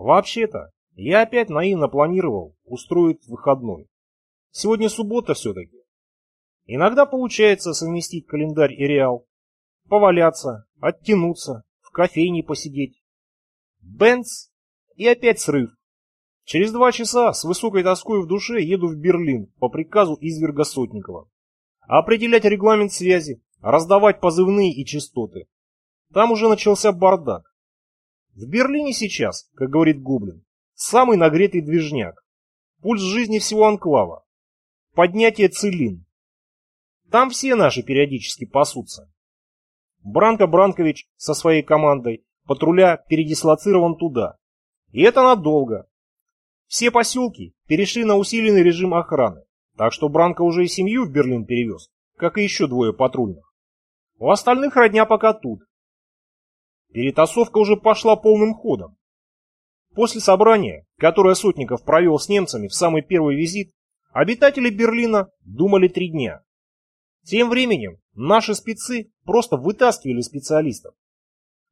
Вообще-то, я опять наивно планировал устроить выходной. Сегодня суббота все-таки. Иногда получается совместить календарь и реал. Поваляться, оттянуться, в кофейне посидеть. Бенц и опять срыв. Через два часа с высокой тоской в душе еду в Берлин по приказу изверга Сотникова. Определять регламент связи, раздавать позывные и частоты. Там уже начался бардак. В Берлине сейчас, как говорит Гоблин, самый нагретый движняк. Пульс жизни всего анклава. Поднятие целин. Там все наши периодически пасутся. Бранко Бранкович со своей командой патруля передислоцирован туда. И это надолго. Все поселки перешли на усиленный режим охраны, так что Бранко уже и семью в Берлин перевез, как и еще двое патрульных. У остальных родня пока тут. Перетасовка уже пошла полным ходом. После собрания, которое Сотников провел с немцами в самый первый визит, обитатели Берлина думали три дня. Тем временем наши спецы просто вытаскивали специалистов.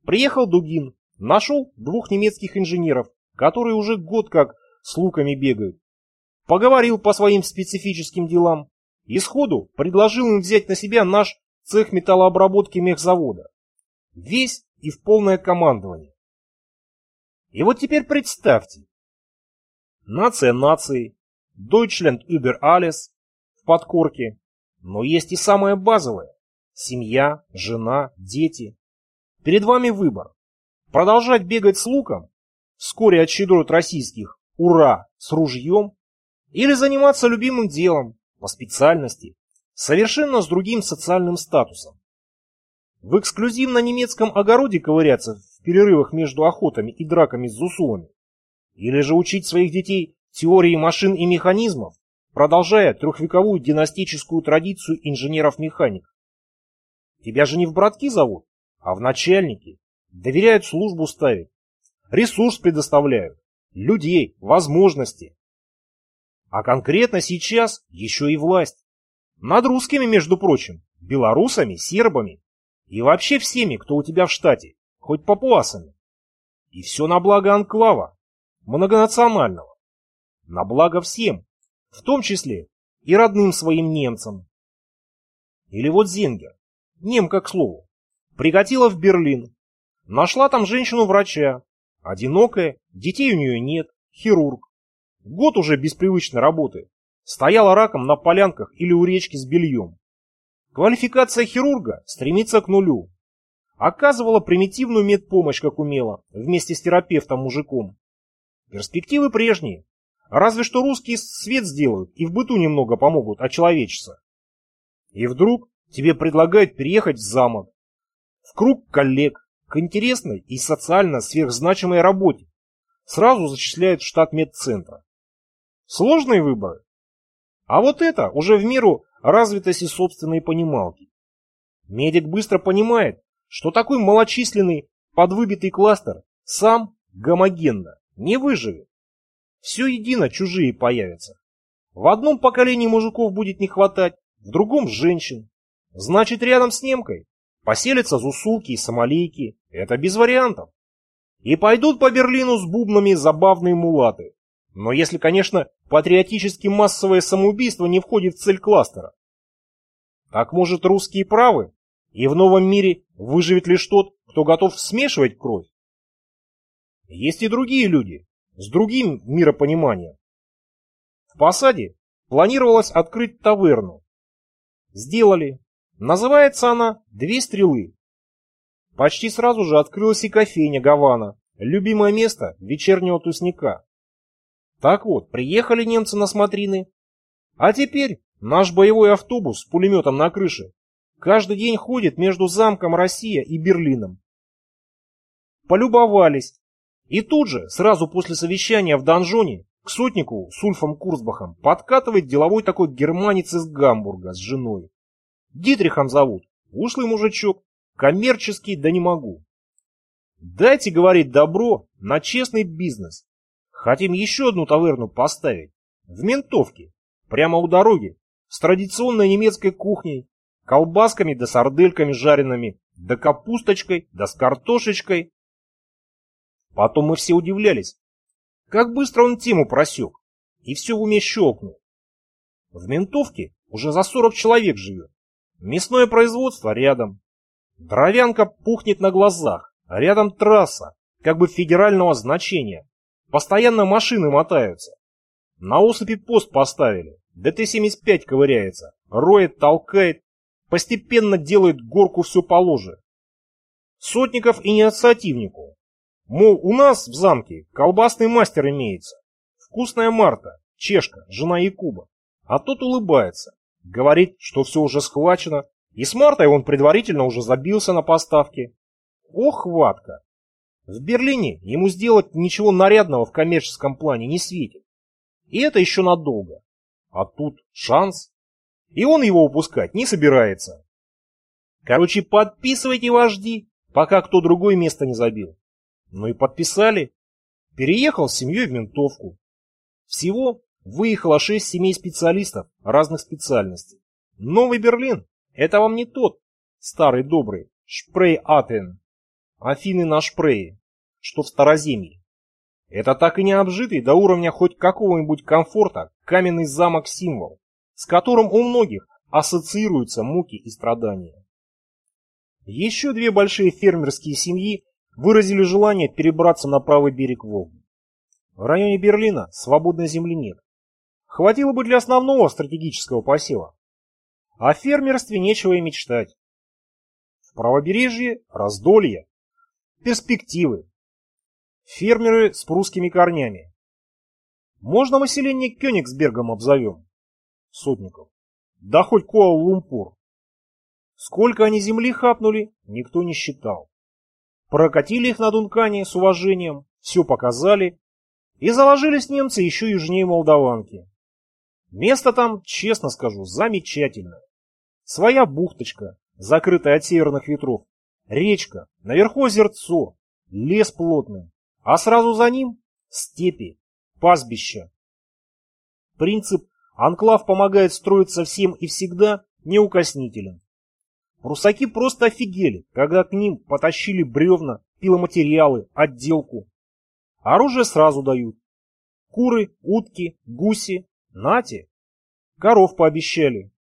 Приехал Дугин, нашел двух немецких инженеров, которые уже год как с луками бегают. Поговорил по своим специфическим делам и сходу предложил им взять на себя наш цех металлообработки мехзавода. Весь и в полное командование. И вот теперь представьте. Нация нации, Deutschland über alles в подкорке, но есть и самое базовое. Семья, жена, дети. Перед вами выбор. Продолжать бегать с луком, вскоре отщедруют российских, ура, с ружьем, или заниматься любимым делом, по специальности, совершенно с другим социальным статусом. В эксклюзивно немецком огороде ковыряться в перерывах между охотами и драками с зусулами? Или же учить своих детей теории машин и механизмов, продолжая трехвековую династическую традицию инженеров-механиков? Тебя же не в братки зовут, а в начальники. Доверяют службу ставить. Ресурс предоставляют. Людей, возможности. А конкретно сейчас еще и власть. Над русскими, между прочим, белорусами, сербами и вообще всеми, кто у тебя в штате, хоть папуасами. И все на благо анклава, многонационального. На благо всем, в том числе и родным своим немцам. Или вот Зенгер, немка, к слову, прикатила в Берлин, нашла там женщину-врача, одинокая, детей у нее нет, хирург. Год уже беспривычно работает, стояла раком на полянках или у речки с бельем. Квалификация хирурга стремится к нулю. Оказывала примитивную медпомощь, как умела, вместе с терапевтом-мужиком. Перспективы прежние. Разве что русские свет сделают и в быту немного помогут очеловечиться. И вдруг тебе предлагают переехать в замок. В круг коллег, к интересной и социально сверхзначимой работе. Сразу зачисляют в штат медцентра. Сложные выборы. А вот это уже в меру развитости собственной понималки. Медик быстро понимает, что такой малочисленный подвыбитый кластер сам гомогенно не выживет. Все едино чужие появятся. В одном поколении мужиков будет не хватать, в другом женщин. Значит, рядом с немкой поселятся зусулки и сомалийки. Это без вариантов. И пойдут по Берлину с бубнами забавные мулаты. Но если, конечно, патриотически массовое самоубийство не входит в цель кластера. Так может русские правы, и в новом мире выживет лишь тот, кто готов смешивать кровь? Есть и другие люди, с другим миропониманием. В посаде планировалось открыть таверну. Сделали. Называется она «Две стрелы». Почти сразу же открылась и кофейня Гавана, любимое место вечернего тусняка. Так вот, приехали немцы на смотрины. А теперь наш боевой автобус с пулеметом на крыше каждый день ходит между замком Россия и Берлином. Полюбовались. И тут же, сразу после совещания в донжоне, к сотнику с Ульфом Курсбахом подкатывает деловой такой германец из Гамбурга с женой. Дитрихом зовут, ушлый мужичок, коммерческий, да не могу. Дайте, говорит, добро на честный бизнес. Хотим еще одну таверну поставить. В ментовке. Прямо у дороги. С традиционной немецкой кухней. Колбасками да сардельками жареными. Да капусточкой, да с картошечкой. Потом мы все удивлялись. Как быстро он тему просек и все в уме щелкнул. В ментовке уже за 40 человек живет. Мясное производство рядом. Дровянка пухнет на глазах, рядом трасса, как бы федерального значения. Постоянно машины мотаются. На осыпи пост поставили. ДТ-75 ковыряется, роет, толкает, постепенно делает горку все положе. Сотников инициативнику. Мол, у нас в замке колбасный мастер имеется. Вкусная Марта, чешка, жена Якуба. А тот улыбается, говорит, что все уже схвачено, и с Мартой он предварительно уже забился на поставки. Ох, хватка! В Берлине ему сделать ничего нарядного в коммерческом плане не светит. И это еще надолго. А тут шанс. И он его упускать не собирается. Короче, подписывайте вожди, пока кто другой место не забил. Ну и подписали. Переехал с семьей в ментовку. Всего выехало шесть семей специалистов разных специальностей. Новый Берлин – это вам не тот старый добрый Шпрей-Атен, Афины на Шпрее, что в Староземье. Это так и не обжитый до уровня хоть какого-нибудь комфорта каменный замок-символ, с которым у многих ассоциируются муки и страдания. Еще две большие фермерские семьи выразили желание перебраться на правый берег Волги. В районе Берлина свободной земли нет. Хватило бы для основного стратегического посева. О фермерстве нечего и мечтать. В правобережье раздолье, перспективы. Фермеры с прусскими корнями. Можно население Кёнигсбергом обзовем. Сотников. Да хоть Куала-Лумпур. Сколько они земли хапнули, никто не считал. Прокатили их на Дункане с уважением, все показали, и заложились немцы еще южнее Молдаванки. Место там, честно скажу, замечательное. Своя бухточка, закрытая от северных ветров, речка, наверху озерцо, лес плотный, а сразу за ним степи, пастбища. Принцип «анклав помогает строиться всем и всегда» неукоснителен. Прусаки просто офигели, когда к ним потащили бревна, пиломатериалы, отделку, Оружие сразу дают. Куры, утки, гуси. Нате. Коров пообещали.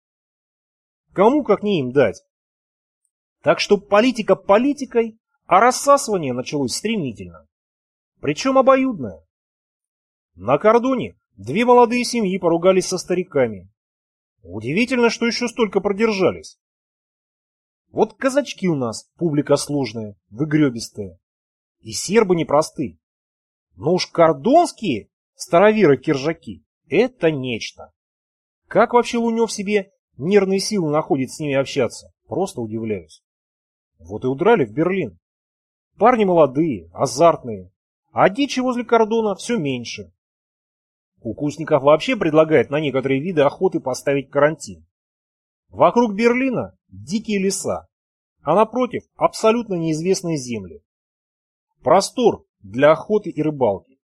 Кому, как не им дать? Так что политика политикой, а рассасывание началось стремительно. Причем обоюдное. На кордоне две молодые семьи поругались со стариками. Удивительно, что еще столько продержались. Вот казачки у нас, публика сложная, выгребистая. И сербы непросты. Но уж кордонские староверы-киржаки — это нечто. Как вообще Лунев себе нервные силы находит с ними общаться? Просто удивляюсь. Вот и удрали в Берлин. Парни молодые, азартные, а дичи возле кордона все меньше. Укусников вообще предлагает на некоторые виды охоты поставить карантин. Вокруг Берлина дикие леса, а напротив абсолютно неизвестные земли. Простор для охоты и рыбалки.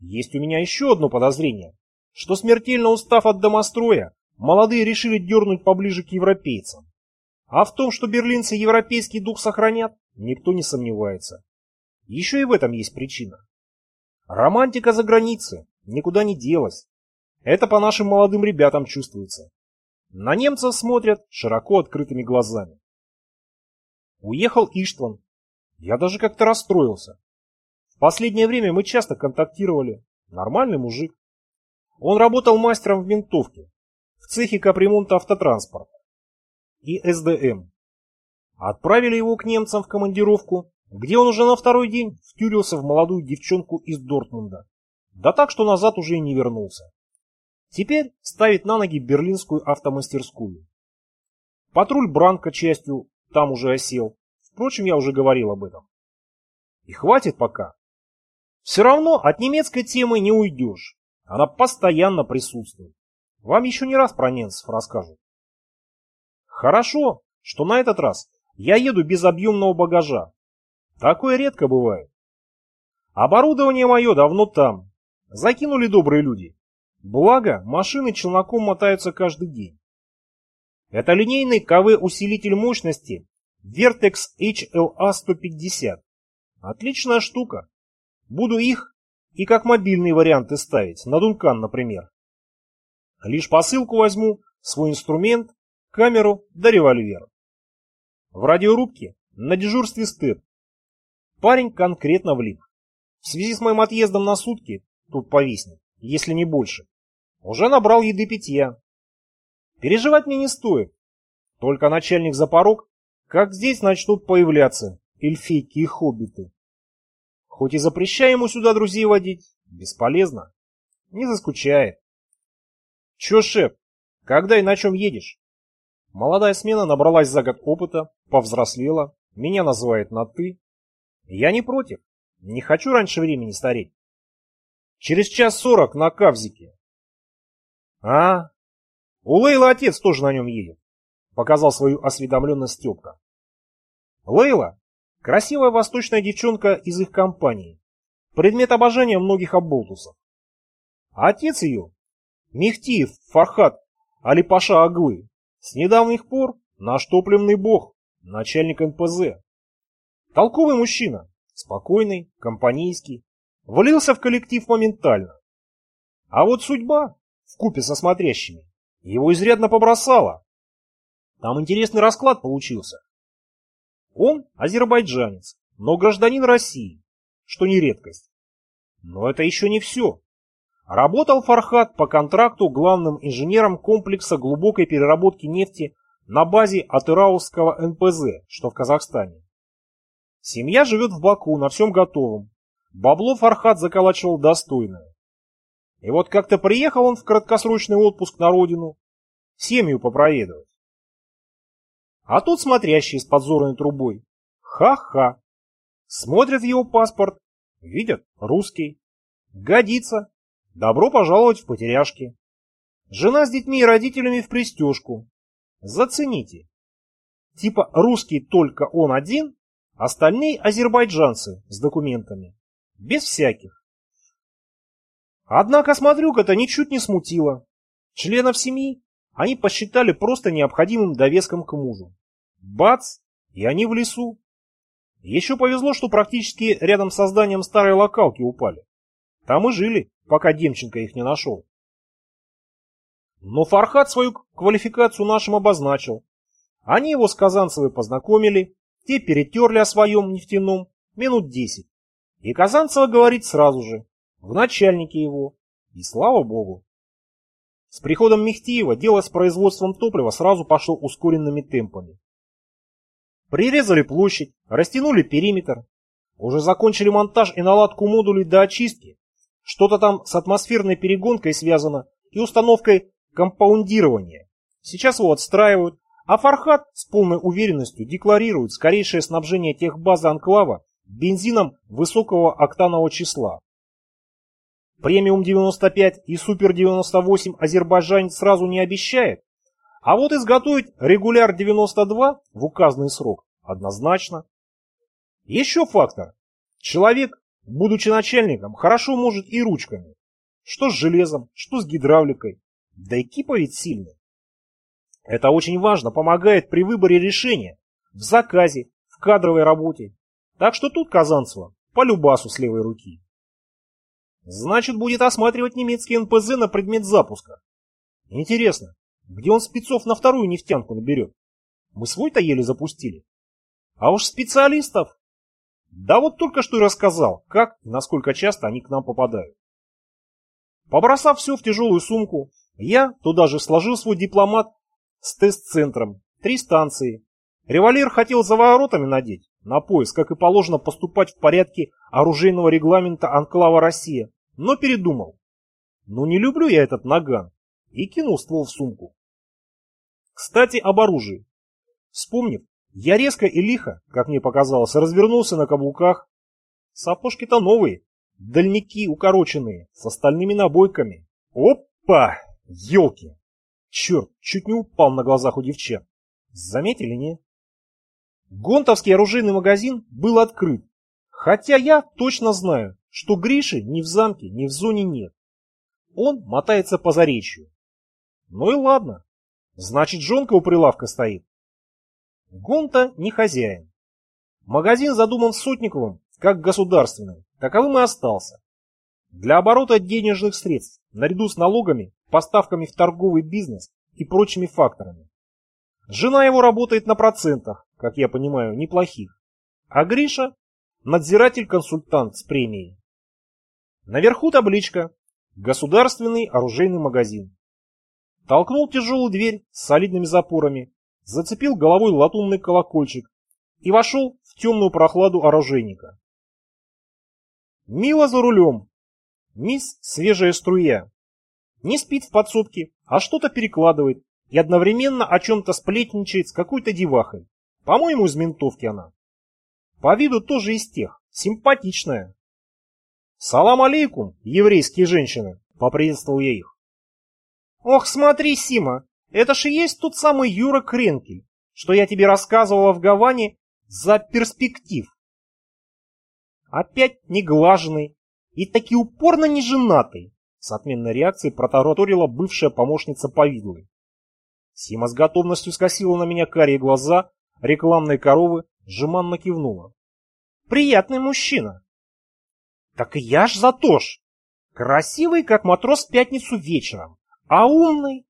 Есть у меня еще одно подозрение, что смертельно устав от домостроя, молодые решили дернуть поближе к европейцам. А в том, что берлинцы европейский дух сохранят, никто не сомневается. Еще и в этом есть причина. Романтика за границей никуда не делась. Это по нашим молодым ребятам чувствуется. На немцев смотрят широко открытыми глазами. Уехал Иштван. Я даже как-то расстроился. В последнее время мы часто контактировали. Нормальный мужик. Он работал мастером в ментовке, в цехе капремонта автотранспорта и СДМ. Отправили его к немцам в командировку, где он уже на второй день втюрился в молодую девчонку из Дортмунда. Да так, что назад уже и не вернулся. Теперь ставит на ноги берлинскую автомастерскую. Патруль Бранка частью там уже осел. Впрочем, я уже говорил об этом. И хватит пока. Все равно от немецкой темы не уйдешь. Она постоянно присутствует. Вам еще не раз про немцев расскажут. Хорошо, что на этот раз я еду без объемного багажа. Такое редко бывает. Оборудование мое давно там. Закинули добрые люди. Благо, машины челноком мотаются каждый день. Это линейный КВ-усилитель мощности Vertex HLA 150. Отличная штука. Буду их и как мобильные варианты ставить, на Дункан, например. Лишь посылку возьму, свой инструмент, камеру да револьвер. В радиорубке на дежурстве стыд. Парень конкретно влип. В связи с моим отъездом на сутки, тут повиснет, если не больше, уже набрал еды питья. Переживать мне не стоит. Только начальник за порог, как здесь начнут появляться эльфийки и хоббиты. Хоть и запрещаю ему сюда друзей водить, бесполезно. Не заскучает. Че, шеф, когда и на чем едешь? Молодая смена набралась за год опыта, повзрослела, меня называет на «ты». Я не против, не хочу раньше времени стареть. Через час сорок на Кавзике. А, у Лейла отец тоже на нем едет, показал свою осведомленность Степка. Лейла – красивая восточная девчонка из их компании, предмет обожания многих оболтусов. А отец ее – Мехтиев Фархат Алипаша Аглы, с недавних пор наш топливный бог, начальник НПЗ. Толковый мужчина, спокойный, компанейский, влился в коллектив моментально. А вот судьба, в купе со смотрящими, его изрядно побросала. Там интересный расклад получился. Он азербайджанец, но гражданин России, что не редкость. Но это еще не все. Работал Фархат по контракту главным инженером комплекса глубокой переработки нефти на базе Атыраусского НПЗ, что в Казахстане. Семья живет в Баку на всем готовом. Бабло Фархат заколачивал достойное. И вот как-то приехал он в краткосрочный отпуск на родину, семью попроведывать. А тут смотрящий с подзорной трубой. Ха-ха. Смотрят его паспорт, видят русский. Годится, Добро пожаловать в потеряшки. Жена с детьми и родителями в пристежку. Зацените. Типа русский только он один, остальные азербайджанцы с документами. Без всяких. Однако смотрюк это ничуть не смутило. Членов семьи они посчитали просто необходимым довеском к мужу. Бац! И они в лесу. Еще повезло, что практически рядом с зданием старой локалки упали. Там и жили пока Демченко их не нашел. Но Фархат свою квалификацию нашим обозначил. Они его с Казанцевой познакомили, те перетерли о своем нефтяном минут десять. И Казанцева говорит сразу же, в начальнике его, и слава богу. С приходом Мехтиева дело с производством топлива сразу пошло ускоренными темпами. Прирезали площадь, растянули периметр, уже закончили монтаж и наладку модулей до очистки, что-то там с атмосферной перегонкой связано и установкой компаундирования. Сейчас его отстраивают, а Фархат с полной уверенностью декларирует скорейшее снабжение техбазы Анклава бензином высокого октанового числа. Премиум 95 и Супер 98 азербайджанец сразу не обещает, а вот изготовить регуляр 92 в указанный срок однозначно. Еще фактор. Человек Будучи начальником, хорошо может и ручками. Что с железом, что с гидравликой. Да и кипа ведь сильный. Это очень важно, помогает при выборе решения, в заказе, в кадровой работе. Так что тут Казанцева по любасу с левой руки. Значит, будет осматривать немецкий НПЗ на предмет запуска. Интересно, где он спецов на вторую нефтянку наберет? Мы свой-то еле запустили. А уж специалистов да вот только что и рассказал, как и насколько часто они к нам попадают. Побросав все в тяжелую сумку, я туда же сложил свой дипломат с тест-центром, три станции. Револьвер хотел за воротами надеть, на пояс, как и положено поступать в порядке оружейного регламента Анклава Россия, но передумал. Ну не люблю я этот наган. И кинул ствол в сумку. Кстати, об оружии. Вспомнив, я резко и лихо, как мне показалось, развернулся на каблуках. Сапожки-то новые, дальники укороченные, с остальными набойками. Опа! Елки! Черт, чуть не упал на глазах у девчат. Заметили, не? Гонтовский оружейный магазин был открыт. Хотя я точно знаю, что Гриши ни в замке, ни в зоне нет. Он мотается по заречью. Ну и ладно. Значит, жонка у прилавка стоит. Гонта не хозяин. Магазин задуман Сотниковым как государственный, таковым и остался. для оборота денежных средств, наряду с налогами, поставками в торговый бизнес и прочими факторами. Жена его работает на процентах, как я понимаю, неплохих. А Гриша – надзиратель-консультант с премией. Наверху табличка «Государственный оружейный магазин». Толкнул тяжелую дверь с солидными запорами, зацепил головой латунный колокольчик и вошел в темную прохладу оружейника. Мила за рулем. Мисс свежая струя. Не спит в подсобке, а что-то перекладывает и одновременно о чем-то сплетничает с какой-то девахой. По-моему, из ментовки она. По виду тоже из тех, симпатичная. «Салам алейкум, еврейские женщины!» — поприветствовал я их. «Ох, смотри, Сима, это же есть тот самый Юра Кренкель, что я тебе рассказывала в Гаване за перспектив. Опять неглаженный и таки упорно не женатый, с отменной реакцией протараторила бывшая помощница Повидлы. Сима с готовностью скосила на меня карие глаза, рекламной коровы, жеманно кивнула. «Приятный мужчина!» «Так и я ж за ж! Красивый, как матрос в пятницу вечером, а умный.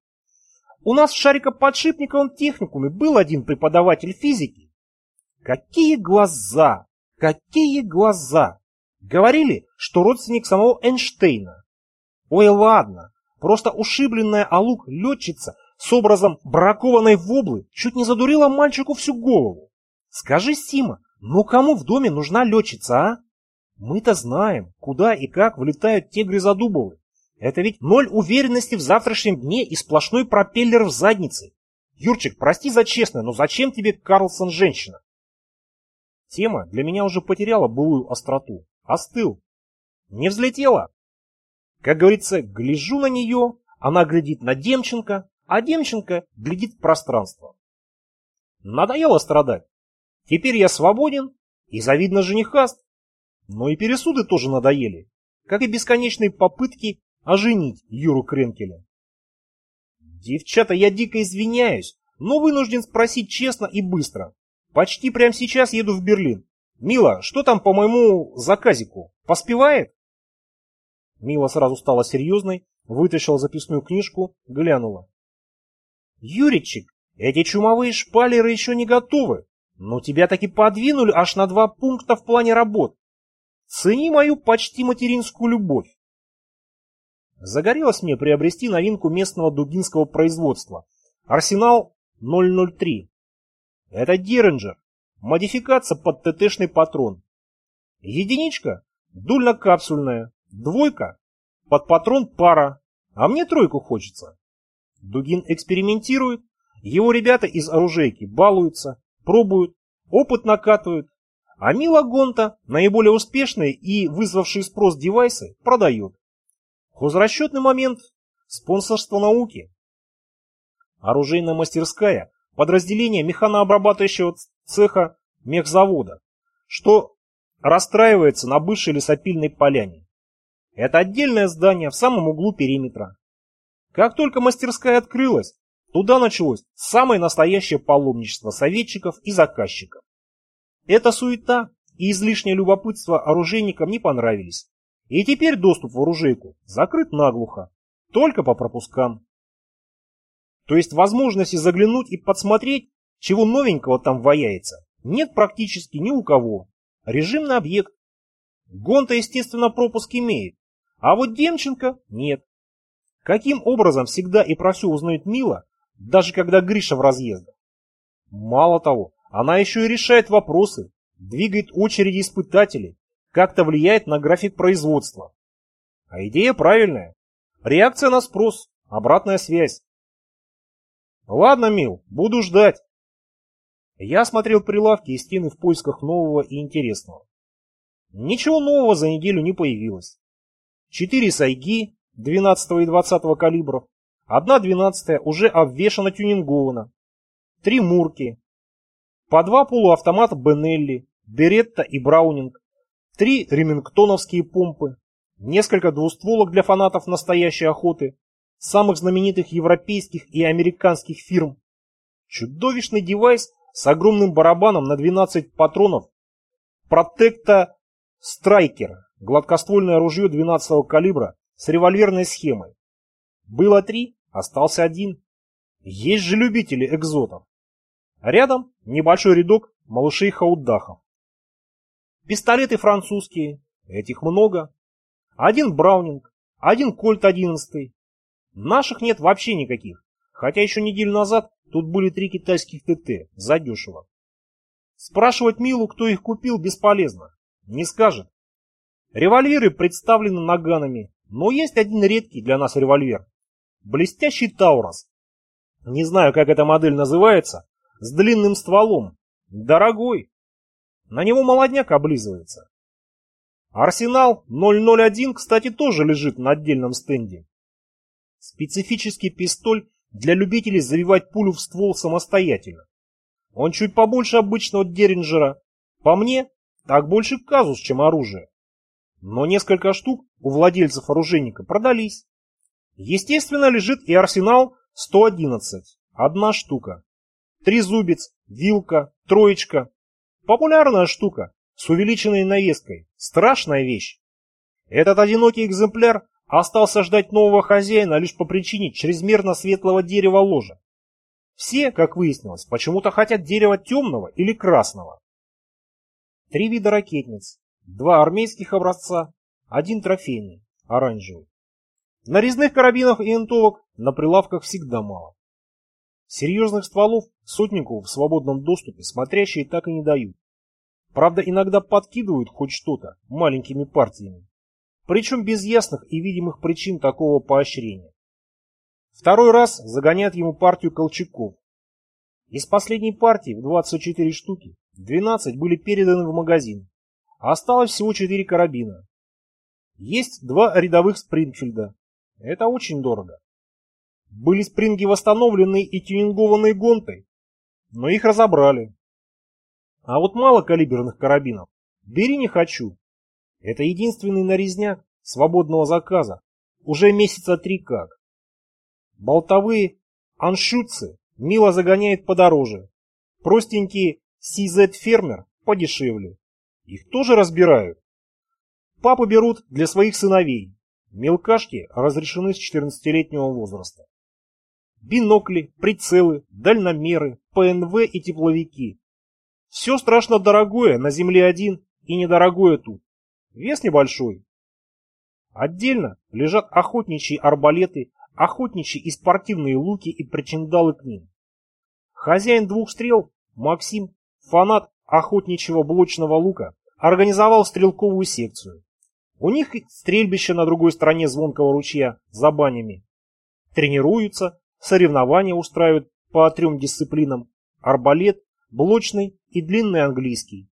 У нас в Шарикоподшипниковом техникуме был один преподаватель физики. Какие глаза! Какие глаза! Говорили, что родственник самого Эйнштейна. Ой, ладно, просто ушибленная алук летчица с образом бракованной воблы чуть не задурила мальчику всю голову. Скажи, Сима, ну кому в доме нужна летчица, а? Мы-то знаем, куда и как влетают те грязодубовы. Это ведь ноль уверенности в завтрашнем дне и сплошной пропеллер в заднице. Юрчик, прости за честное, но зачем тебе Карлсон женщина? Тема для меня уже потеряла былую остроту. Остыл. Не взлетела. Как говорится, гляжу на нее, она глядит на Демченко, а Демченко глядит в пространство. Надоело страдать. Теперь я свободен и завидно женихаст. Но и пересуды тоже надоели, как и бесконечные попытки оженить Юру Кренкеля. Девчата, я дико извиняюсь, но вынужден спросить честно и быстро. Почти прямо сейчас еду в Берлин. Мила, что там по моему заказику? Поспевает? Мила сразу стала серьезной, вытащила записную книжку, глянула. Юричек, эти чумовые шпалеры еще не готовы, но тебя таки подвинули аж на два пункта в плане работ. Цени мою почти материнскую любовь. Загорелось мне приобрести новинку местного дугинского производства. Арсенал 003. Это Диренджер. Модификация под ТТшный патрон. Единичка дульно-капсульная. Двойка под патрон пара. А мне тройку хочется. Дугин экспериментирует. Его ребята из оружейки балуются, пробуют, опыт накатывают. А Мила Гонта наиболее успешные и вызвавшие спрос девайсы продает. Хозрасчетный момент. Спонсорство науки. Оружейная мастерская – подразделение механообрабатывающего цеха мехзавода, что расстраивается на бывшей лесопильной поляне. Это отдельное здание в самом углу периметра. Как только мастерская открылась, туда началось самое настоящее паломничество советчиков и заказчиков. Эта суета и излишнее любопытство оружейникам не понравились. И теперь доступ в оружейку закрыт наглухо, только по пропускам. То есть возможности заглянуть и подсмотреть, чего новенького там ваяется, нет практически ни у кого. Режимный объект. Гонта, естественно, пропуск имеет, а вот Демченко нет. Каким образом всегда и про все узнает Мила, даже когда Гриша в разъездах? Мало того, она еще и решает вопросы, двигает очереди испытателей, как-то влияет на график производства. А идея правильная. Реакция на спрос, обратная связь. Ладно, Мил, буду ждать. Я смотрел прилавки и стены в поисках нового и интересного. Ничего нового за неделю не появилось. Четыре сайги 12 и 20 калибров, одна 12 уже обвешана тюнингована, три мурки, по два полуавтомата Бенелли, Беретта и Браунинг, три ремингтоновские помпы, несколько двустволок для фанатов настоящей охоты, самых знаменитых европейских и американских фирм, чудовищный девайс с огромным барабаном на 12 патронов, Протекта Страйкер гладкоствольное ружье 12-го калибра с револьверной схемой. Было три, остался один. Есть же любители экзотов. Рядом небольшой рядок малышей хаудахов. Пистолеты французские, этих много. Один Браунинг, один Кольт 11. Наших нет вообще никаких, хотя еще неделю назад тут были три китайских ТТ, задешево. Спрашивать Милу, кто их купил, бесполезно. Не скажет. Револьверы представлены наганами, но есть один редкий для нас револьвер. Блестящий Таурос. Не знаю, как эта модель называется, с длинным стволом. Дорогой. На него молодняк облизывается. Арсенал 001, кстати, тоже лежит на отдельном стенде. Специфический пистоль для любителей завивать пулю в ствол самостоятельно. Он чуть побольше обычного Деринджера. По мне, так больше казус, чем оружие. Но несколько штук у владельцев оружейника продались. Естественно, лежит и арсенал 111. Одна штука. Трезубец, вилка, троечка. Популярная штука, с увеличенной навеской. Страшная вещь. Этот одинокий экземпляр остался ждать нового хозяина лишь по причине чрезмерно светлого дерева ложа. Все, как выяснилось, почему-то хотят дерева темного или красного. Три вида ракетниц, два армейских образца, один трофейный, оранжевый. Нарезных карабинов и винтовок на прилавках всегда мало. Серьезных стволов сотнику в свободном доступе смотрящие так и не дают. Правда, иногда подкидывают хоть что-то маленькими партиями. Причем без ясных и видимых причин такого поощрения. Второй раз загоняют ему партию колчаков. Из последней партии в 24 штуки 12 были переданы в магазин, осталось всего 4 карабина. Есть два рядовых Спрингфильда. Это очень дорого. Были спринги восстановленные и тюнингованы гонтой, но их разобрали. А вот малокалиберных карабинов бери не хочу. Это единственный нарезняк свободного заказа, уже месяца три как. Болтовые аншутцы мило загоняет подороже, простенькие CZ-фермер подешевле. Их тоже разбирают. Папы берут для своих сыновей. Мелкашки разрешены с 14-летнего возраста бинокли, прицелы, дальномеры, ПНВ и тепловики. Все страшно дорогое на земле один и недорогое тут. Вес небольшой. Отдельно лежат охотничьи арбалеты, охотничьи и спортивные луки и причиндалы к ним. Хозяин двух стрел, Максим, фанат охотничьего блочного лука, организовал стрелковую секцию. У них стрельбище на другой стороне звонкого ручья, за банями. Тренируются, Соревнования устраивают по трем дисциплинам – арбалет, блочный и длинный английский.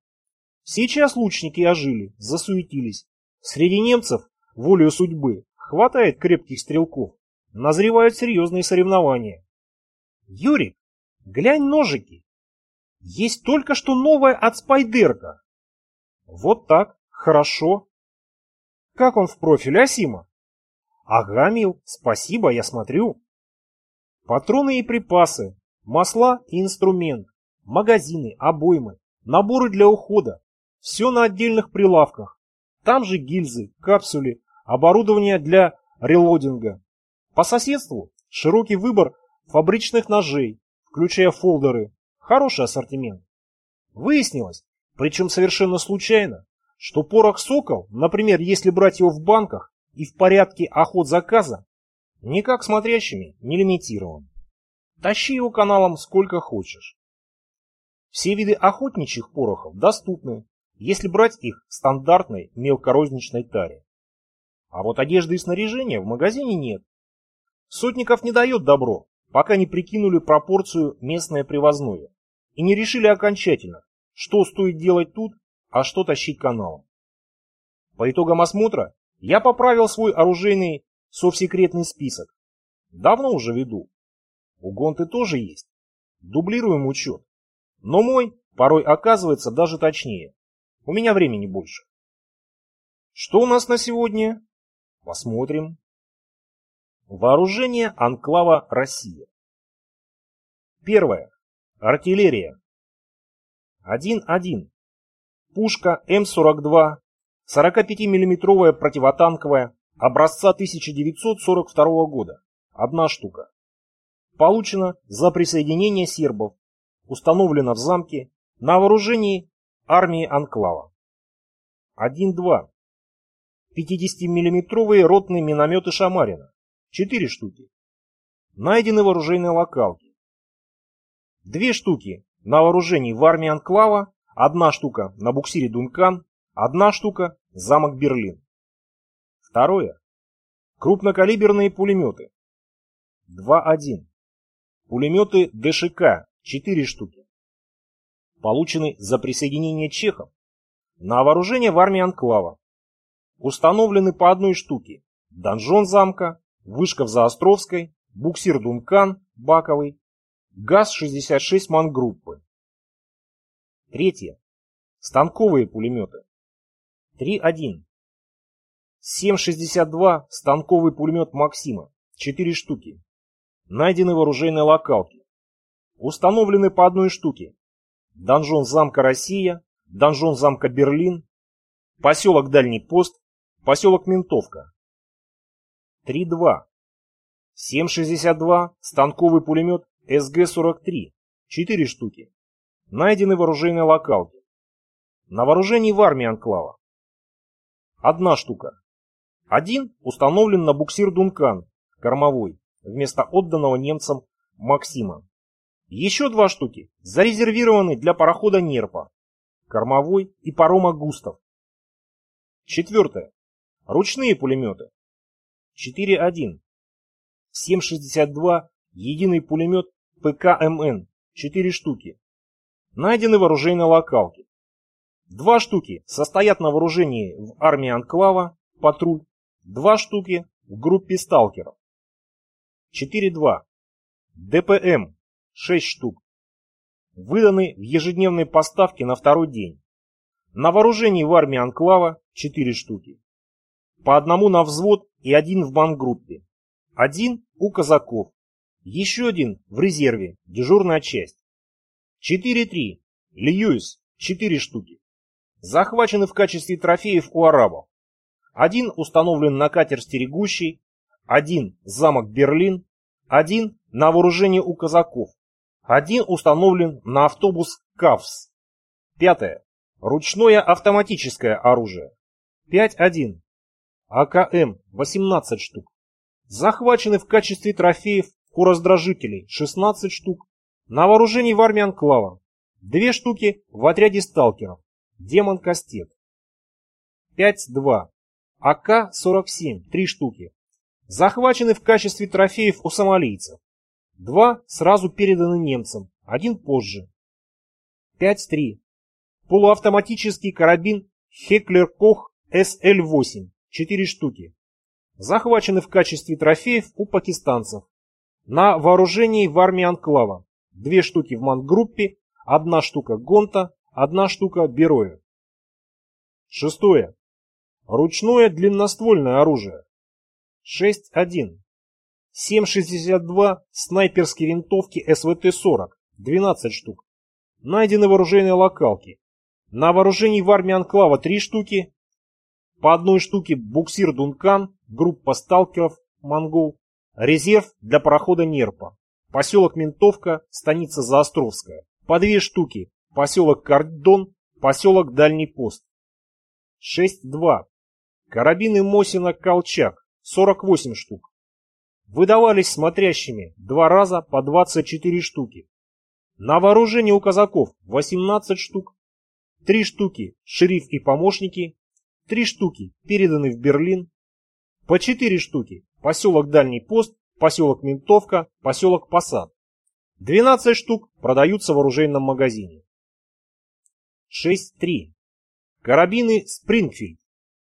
Сейчас лучники ожили, засуетились. Среди немцев, волею судьбы, хватает крепких стрелков. Назревают серьезные соревнования. Юрик, глянь ножики. Есть только что новое от Спайдерка. Вот так, хорошо. Как он в профиле, Асима? Ага, мил, спасибо, я смотрю. Патроны и припасы, масла и инструмент, магазины, обоймы, наборы для ухода. Все на отдельных прилавках. Там же гильзы, капсули, оборудование для релодинга. По соседству широкий выбор фабричных ножей, включая фолдеры. Хороший ассортимент. Выяснилось, причем совершенно случайно, что порох «Сокол», например, если брать его в банках и в порядке охот заказа, Никак смотрящими не лимитирован. Тащи его каналом сколько хочешь. Все виды охотничьих порохов доступны, если брать их в стандартной мелкорозничной таре. А вот одежды и снаряжения в магазине нет. Сотников не дает добро, пока не прикинули пропорцию местное привозное и не решили окончательно, что стоит делать тут, а что тащить каналом. По итогам осмотра я поправил свой оружейный совсекретный список. Давно уже веду. У Гонты тоже есть. Дублируем учет. Но мой порой оказывается даже точнее. У меня времени больше. Что у нас на сегодня? Посмотрим. Вооружение Анклава Россия. Первое. Артиллерия. 1-1. Пушка М-42 45-миллиметровая противотанковая образца 1942 года. Одна штука. Получено за присоединение сербов. Установлено в замке на вооружении армии Анклава. 1-2. 50-миллиметровые ротные минометы Шамарина. 4 штуки. Найдены в оружейной локалке. Две штуки на вооружении в армии Анклава, одна штука на буксире Дункан, одна штука замок Берлин. Второе. Крупнокалиберные пулеметы. 2-1. Пулеметы ДШК 4 штуки. Получены за присоединение чехов на вооружение в армии Анклава. Установлены по одной штуке. Донжон замка, вышка в Заостровской, буксир Дункан, Баковый, ГАЗ-66 мангруппы. Третье. Станковые пулеметы. 3.1. 7.62 станковый пулемет Максима. 4 штуки. Найдены в оружейной локалке. Установлены по одной штуке. Донжон замка Россия, донжон замка Берлин, поселок Дальний пост, поселок Ментовка. 3.2. 7.62 станковый пулемет СГ-43. 4 штуки. Найдены в оружейной локалке. На вооружении в армии Анклава. Одна штука. Один установлен на буксир Дункан, кормовой, вместо отданного немцам Максима. Еще два штуки зарезервированы для парохода Нерпа, кормовой и парома Густав. Четвертое. Ручные пулеметы. 4.1. 7.62 единый пулемет ПКМН. 4 штуки. Найдены в оружейной локалке. Два штуки состоят на вооружении в армии Анклава, патруль. Два штуки в группе сталкеров. 4.2. ДПМ 6 штук. Выданы в ежедневной поставке на второй день. На вооружении в армии Анклава 4 штуки. По одному на взвод и один в бангруппе. Один у казаков. Еще один в резерве, дежурная часть. 4-3. Льюис, 4 штуки. Захвачены в качестве трофеев у арабов. Один установлен на катер «Стерегущий», один замок Берлин, один на вооружении у казаков, один установлен на автобус КАВС. Пятое. Ручное автоматическое оружие. 5-1. АКМ 18 штук. Захвачены в качестве трофеев у раздражителей 16 штук. На вооружении в армии Анклава. Две штуки в отряде сталкеров. Демон Кастет. 5-2. АК-47 3 штуки. Захвачены в качестве трофеев у сомалийцев. Два сразу переданы немцам, один позже. 5-3. Полуавтоматический карабин Хеклер Кох СЛ-8, 4 штуки. Захвачены в качестве трофеев у пакистанцев. На вооружении в армии Анклава. Две штуки в мангруппе, одна штука Гонта, одна штука Бероя. Шестое. Ручное длинноствольное оружие. 6-1. 7,62 снайперские винтовки СВТ-40, 12 штук. Найдены в оружейной локалке. На вооружении в армии Анклава 3 штуки. По одной штуке буксир Дункан, группа сталкеров Монгол. Резерв для парохода Нерпа. Поселок Ментовка, станица Заостровская. По две штуки. Поселок Кардон, поселок Дальний пост. 6-2. Карабины Мосина Колчак. 48 штук. Выдавались смотрящими два раза по 24 штуки. На вооружении у казаков 18 штук. Три штуки шериф и помощники. Три штуки переданы в Берлин. По четыре штуки поселок Дальний пост, поселок Ментовка, поселок Посад. 12 штук продаются в оружейном магазине. 6.3. Карабины Спрингфильд.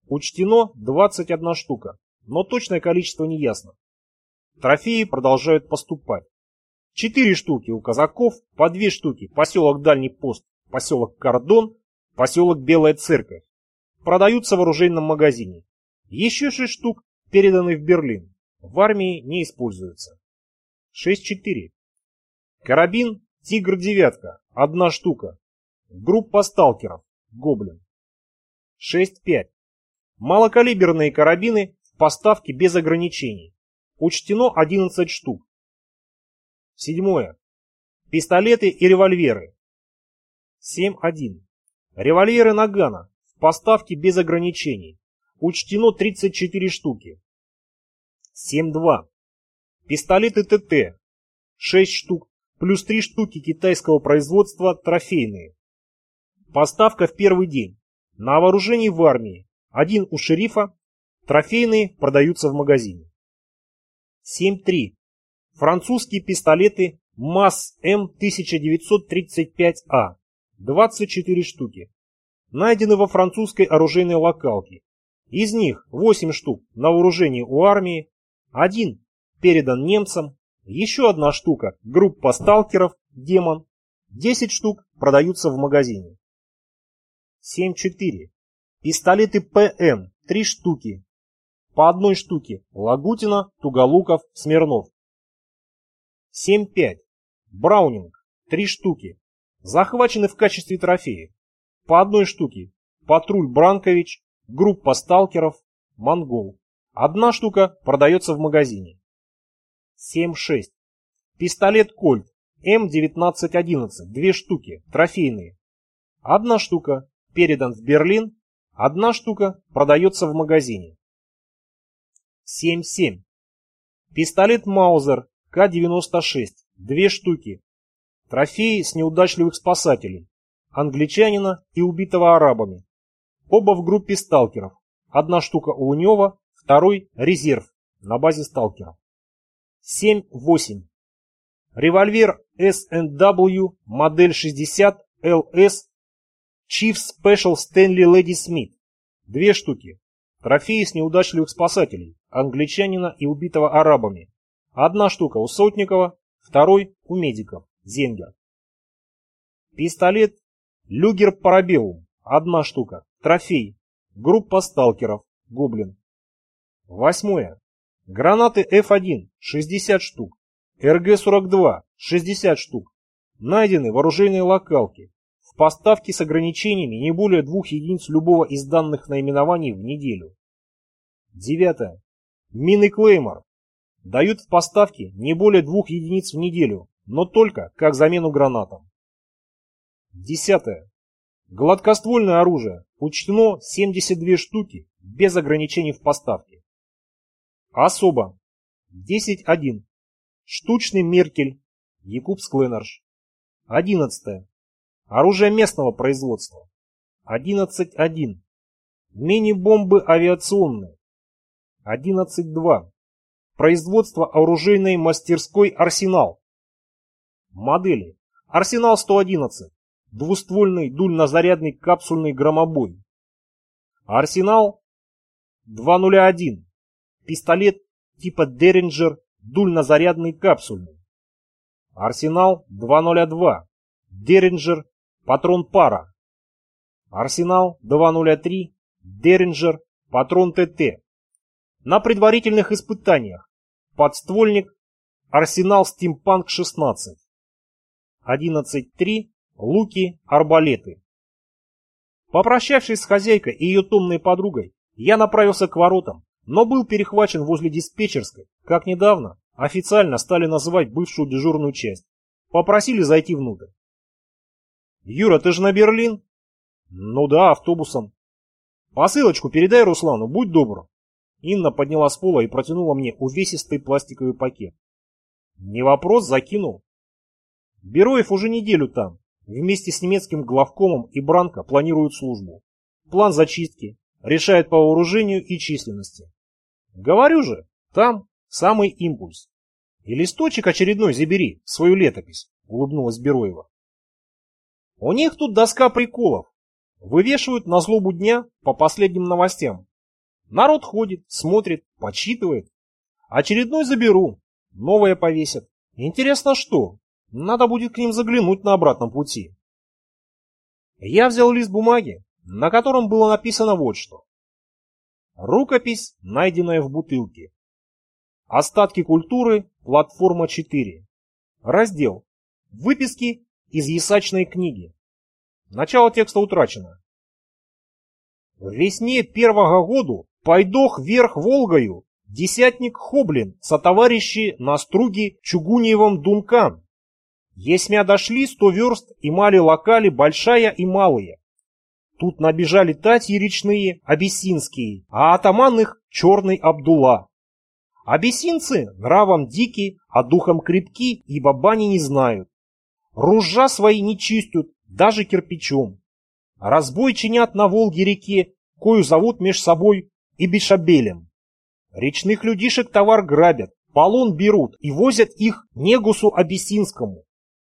Учтено 21 штука но точное количество не ясно. Трофеи продолжают поступать. Четыре штуки у казаков, по две штуки поселок Дальний пост, поселок Кордон, поселок Белая Церковь. Продаются в оружейном магазине. Еще шесть штук переданы в Берлин. В армии не используются. 6-4. Карабин Тигр-девятка. Одна штука. Группа сталкеров. Гоблин. 6-5. Малокалиберные карабины в поставке без ограничений. Учтено 11 штук. Седьмое. Пистолеты и револьверы. 7.1. Револьверы Нагана в поставке без ограничений. Учтено 34 штуки. 7.2. Пистолеты ТТ. 6 штук, плюс 3 штуки китайского производства трофейные. Поставка в первый день. На вооружении в армии. Один у шерифа. Трофейные продаются в магазине. 7.3. Французские пистолеты МАС М1935А. 24 штуки. Найдены во французской оружейной локалке. Из них 8 штук на вооружении у армии, один передан немцам, еще одна штука группа сталкеров «Демон», 10 штук продаются в магазине. 7.4. Пистолеты ПМ 3 штуки, по одной штуке Лагутина, Туголуков, Смирнов. 7-5. Браунинг. Три штуки. Захвачены в качестве трофея. По одной штуке. Патруль Бранкович, группа сталкеров, Монгол. Одна штука продается в магазине. 7-6. Пистолет Кольт М1911. Две штуки. Трофейные. Одна штука передан в Берлин. Одна штука продается в магазине. 7-7. Пистолет Маузер К-96. Две штуки. Трофеи с неудачливых спасателей. Англичанина и убитого арабами. Оба в группе сталкеров. Одна штука у Лунева, второй резерв на базе сталкеров. 7-8. Револьвер S&W модель 60 LS Chief Special Stanley Lady Smith. Две штуки. Трофеи с неудачливых спасателей англичанина и убитого арабами. Одна штука у Сотникова, второй у медиков, Зенгер. Пистолет Люгер Парабеллум, одна штука, трофей, группа сталкеров, Гоблин. Восьмое. Гранаты F1, 60 штук, РГ-42, 60 штук. Найдены вооруженные локалки. В поставке с ограничениями не более двух единиц любого из данных наименований в неделю. Девятое. Мины Клеймор дают в поставке не более двух единиц в неделю, но только как замену гранатам. Десятое. Гладкоствольное оружие учтено 72 штуки без ограничений в поставке. Особо. 10.1. Штучный Меркель. Якуб Скленарш. 11. Оружие местного производства. 11.1. Мини-бомбы авиационные. 11.2. Производство оружейной мастерской «Арсенал». Модели. «Арсенал-111». Двуствольный дульнозарядный капсульный громобой. «Арсенал» 201. Пистолет типа «Деринджер» дульнозарядный капсульный. «Арсенал» 202. «Деринджер» патрон пара. «Арсенал» 203. «Деринджер» патрон ТТ. На предварительных испытаниях. Подствольник. Арсенал Стимпанк 16. 11.3. Луки, арбалеты. Попрощавшись с хозяйкой и ее томной подругой, я направился к воротам, но был перехвачен возле диспетчерской, как недавно официально стали называть бывшую дежурную часть. Попросили зайти внутрь. «Юра, ты же на Берлин?» «Ну да, автобусом». «Посылочку передай Руслану, будь добр». Инна подняла с пола и протянула мне увесистый пластиковый пакет. Не вопрос, закинул. Бероев уже неделю там. Вместе с немецким главкомом и Бранко планируют службу. План зачистки. Решает по вооружению и численности. Говорю же, там самый импульс. И листочек очередной забери, свою летопись, улыбнулась Бероева. У них тут доска приколов. Вывешивают на злобу дня по последним новостям. Народ ходит, смотрит, подсчитывает. Очередной заберу, новое повесят. Интересно что? Надо будет к ним заглянуть на обратном пути. Я взял лист бумаги, на котором было написано вот что. Рукопись, найденная в бутылке. Остатки культуры, платформа 4. Раздел. Выписки из ясачной книги. Начало текста утрачено. Весне первого году пойдох вверх Волгою десятник Хоблин со товарищи на струге Чугуньевом Дункан. Есмя дошли сто верст и мали локали большая и малые. Тут набежали татьи речные, абиссинские, а атаман их черный Абдула. Абиссинцы нравом дики, а духом крепки, ибо бани не знают. Ружа свои не чистят, даже кирпичом. Разбой чинят на Волге-реке, кою зовут меж собой и Бешабелем. Речных людишек товар грабят, полон берут и возят их Негусу Абиссинскому.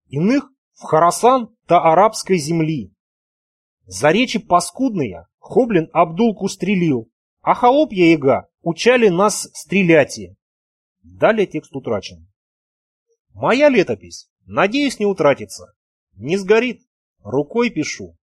Иных в Харасан та арабской земли. За речи паскудные Хоблин Абдулку стрелил, а холопья яга учали нас стреляти. Далее текст утрачен. Моя летопись, надеюсь, не утратится. Не сгорит. Рукой пишу.